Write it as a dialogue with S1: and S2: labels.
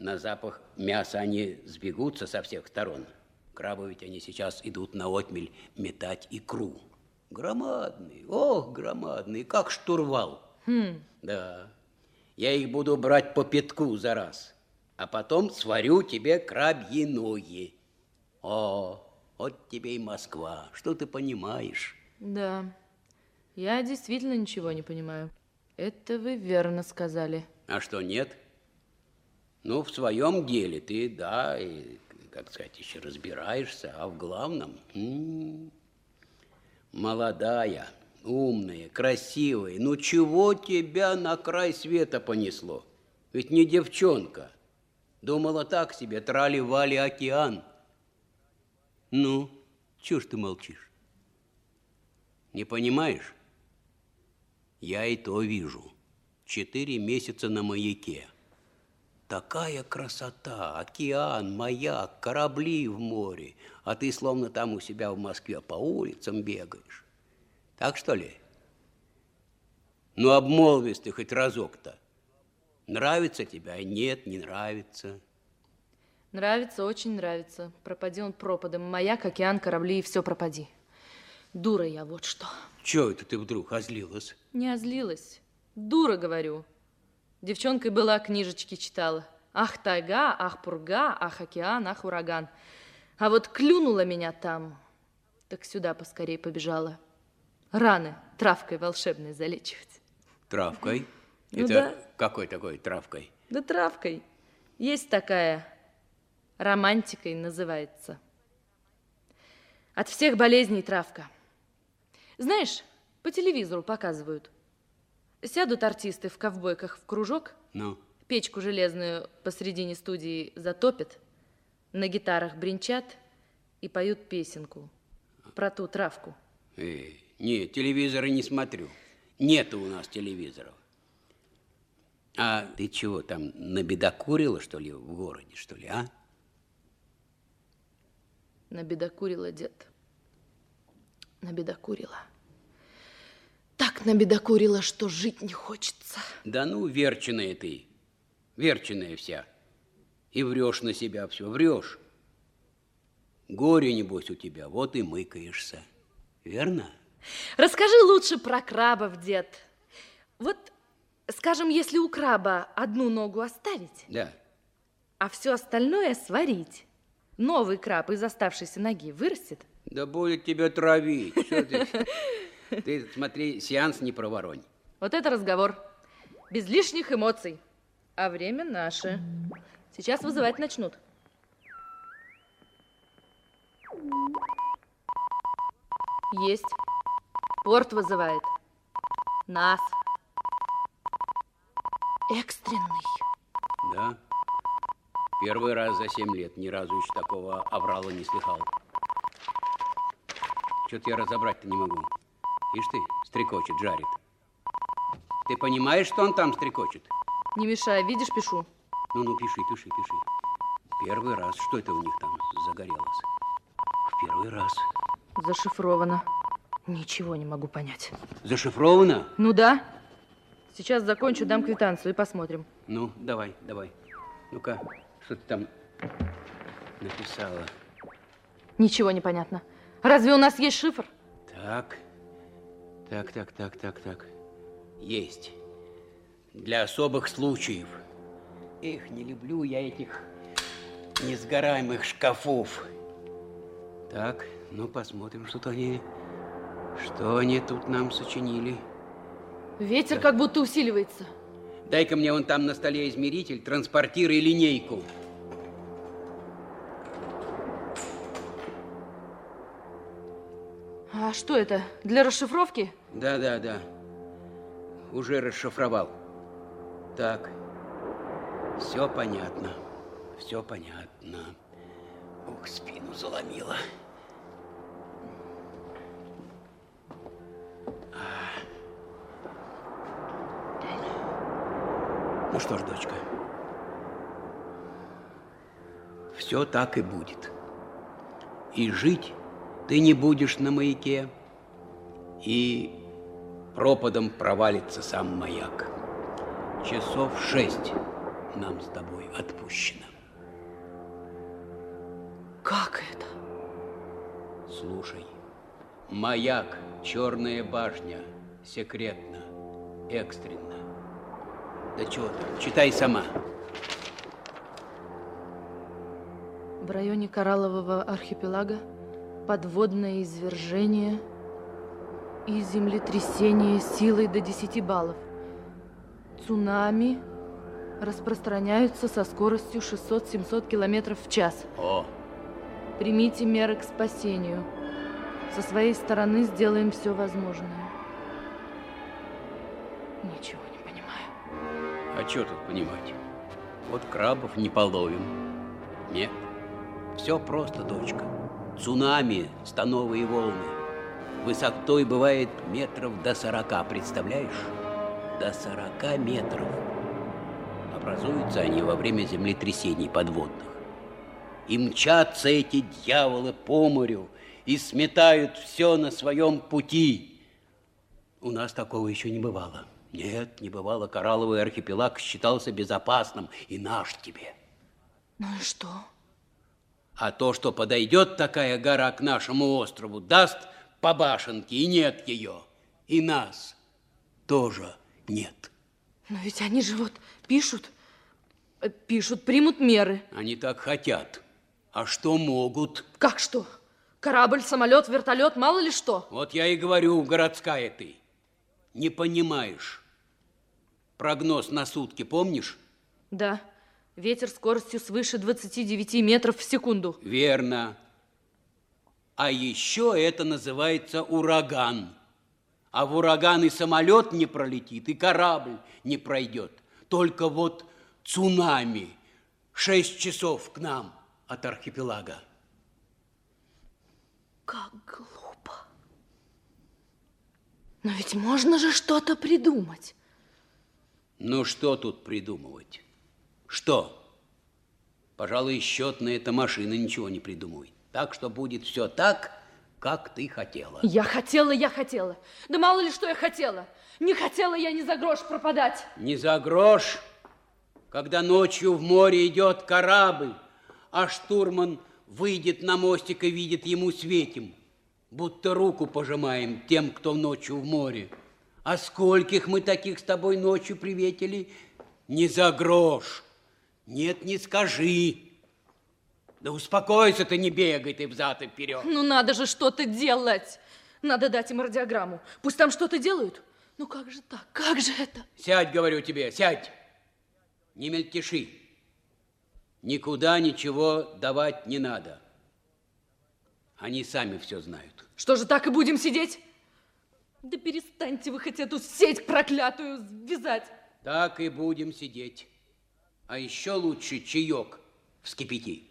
S1: На запах мяса они сбегутся со всех сторон. Крабы ведь они сейчас идут на отмель метать икру. Громадные, ох, громадные, как штурвал.
S2: Хм.
S1: Да, я их буду брать по пятку за раз, а потом сварю тебе крабьиное. О, вот тебе и Москва, что ты понимаешь?
S2: Да, я действительно ничего не понимаю. Это вы верно сказали.
S1: А что, нет? Ну, в своем деле ты, да, и, как сказать, еще разбираешься, а в главном... М -м, молодая, умная, красивая, ну чего тебя на край света понесло? Ведь не девчонка. Думала так себе, трали-вали океан. Ну, чего ж ты молчишь? Не понимаешь? Я и то вижу. Четыре месяца на маяке. Такая красота, океан, маяк, корабли в море, а ты словно там у себя в Москве по улицам бегаешь. Так что ли? Ну, обмолвись ты хоть разок-то. Нравится тебя? Нет, не нравится.
S2: Нравится, очень нравится. Пропади он пропадом. Маяк, океан, корабли и все пропади. Дура я, вот что.
S1: Чего это ты вдруг озлилась?
S2: Не озлилась. Дура, говорю. Девчонкой была, книжечки читала. Ах, тайга, ах, пурга, ах, океан, ах, ураган. А вот клюнула меня там, так сюда поскорей побежала. Раны травкой волшебной залечивать.
S1: Травкой?
S2: Ну
S1: Это
S2: да.
S1: какой такой травкой?
S2: Да травкой. Есть такая, романтикой называется. От всех болезней травка. Знаешь, по телевизору показывают. Сядут артисты в ковбойках в кружок,
S1: Ну,
S2: печку железную посредине студии затопят, на гитарах бренчат и поют песенку про ту травку.
S1: эй, нет, телевизора не смотрю. Нету у нас телевизоров. А ты чего, там набедокурила, что ли, в городе, что ли, а?
S2: Набедокурила дед. Набедокурила. Так набедокурила, что жить не хочется.
S1: Да ну, верченая ты, верченая вся. И врешь на себя все, врешь. Горе, небось, у тебя, вот и мыкаешься. Верно?
S2: Расскажи лучше про крабов, дед. Вот, скажем, если у краба одну ногу оставить,
S1: Да.
S2: а все остальное сварить, новый краб из оставшейся ноги вырастет?
S1: Да будет тебя травить. Ты смотри, сеанс не проворонь.
S2: Вот это разговор. Без лишних эмоций. А время наше. Сейчас вызывать начнут. Есть. Порт вызывает. Нас. Экстренный.
S1: Да. Первый раз за семь лет ни разу еще такого аврала не слыхал. Что-то я разобрать-то не могу. Ишь ты, стрекочет, жарит. Ты понимаешь, что он там стрекочет?
S2: Не мешай, видишь, пишу.
S1: Ну-ну, пиши, пиши, пиши. Первый раз. Что это у них там загорелось? В первый раз.
S2: Зашифровано. Ничего не могу понять.
S1: Зашифровано?
S2: Ну да. Сейчас закончу, дам квитанцию и посмотрим.
S1: Ну, давай, давай. Ну-ка, что ты там написала?
S2: Ничего не понятно. Разве у нас есть шифр?
S1: Так, так, так, так, так, так. Есть. Для особых случаев. Эх, не люблю я этих несгораемых шкафов. Так, ну посмотрим, что они... Что они тут нам сочинили.
S2: Ветер как будто усиливается.
S1: Дай-ка мне вон там на столе измеритель, транспортир и линейку.
S2: А что это? Для расшифровки?
S1: Да, да, да. Уже расшифровал. Так. Все понятно. Все понятно. Ух, спину заломило. Ну что ж, дочка. Все так и будет. И жить ты не будешь на маяке, и пропадом провалится сам маяк. Часов шесть нам с тобой отпущено.
S2: Как это?
S1: Слушай, маяк, черная башня, секретно, экстренно. Да что там, читай сама.
S2: В районе Кораллового архипелага подводное извержение и землетрясение силой до 10 баллов. Цунами распространяются со скоростью 600-700 километров в час.
S1: О,
S2: Примите меры к спасению. Со своей стороны сделаем все возможное. Ничего не понимаю.
S1: а что тут понимать? Вот крабов не половим. Нет, все просто, дочка. Цунами, становые волны. Высотой бывает метров до сорока, представляешь? До сорока метров. Образуются они во время землетрясений подводных. И мчатся эти дьяволы по морю и сметают все на своем пути. У нас такого еще не бывало. Нет, не бывало. Коралловый архипелаг считался безопасным, и наш тебе.
S2: Ну и что?
S1: А то, что подойдет такая гора к нашему острову, даст по башенке, и нет ее. И нас тоже нет.
S2: Но ведь они же вот пишут, э, пишут, примут меры.
S1: Они так хотят. А что могут?
S2: Как что? Корабль, самолет, вертолет, мало ли что.
S1: Вот я и говорю, городская ты. Не понимаешь. Прогноз на сутки помнишь?
S2: Да, ветер скоростью свыше 29 метров в секунду.
S1: Верно. А еще это называется ураган. А в ураган и самолет не пролетит, и корабль не пройдет. Только вот цунами. Шесть часов к нам от архипелага.
S2: Как глупо. Но ведь можно же что-то придумать.
S1: Ну, что тут придумывать? Что? Пожалуй, счетная эта машина ничего не придумывает. Так что будет все так, как ты хотела.
S2: Я хотела, я хотела. Да мало ли что я хотела. Не хотела я ни за грош пропадать.
S1: Не за грош, когда ночью в море идет корабль, а штурман выйдет на мостик и видит ему светим, будто руку пожимаем тем, кто ночью в море. А скольких мы таких с тобой ночью приветили? Не за грош. Нет, не скажи. Да успокойся ты, не бегай ты взад и вперед.
S2: Ну надо же что-то делать. Надо дать им радиограмму. Пусть там что-то делают. Ну как же так? Как же это?
S1: Сядь, говорю тебе, сядь. Не мельтеши. Никуда ничего давать не надо. Они сами все знают.
S2: Что же так и будем сидеть? Да перестаньте вы хоть эту сеть проклятую вязать.
S1: Так и будем сидеть. А еще лучше чаек вскипяти.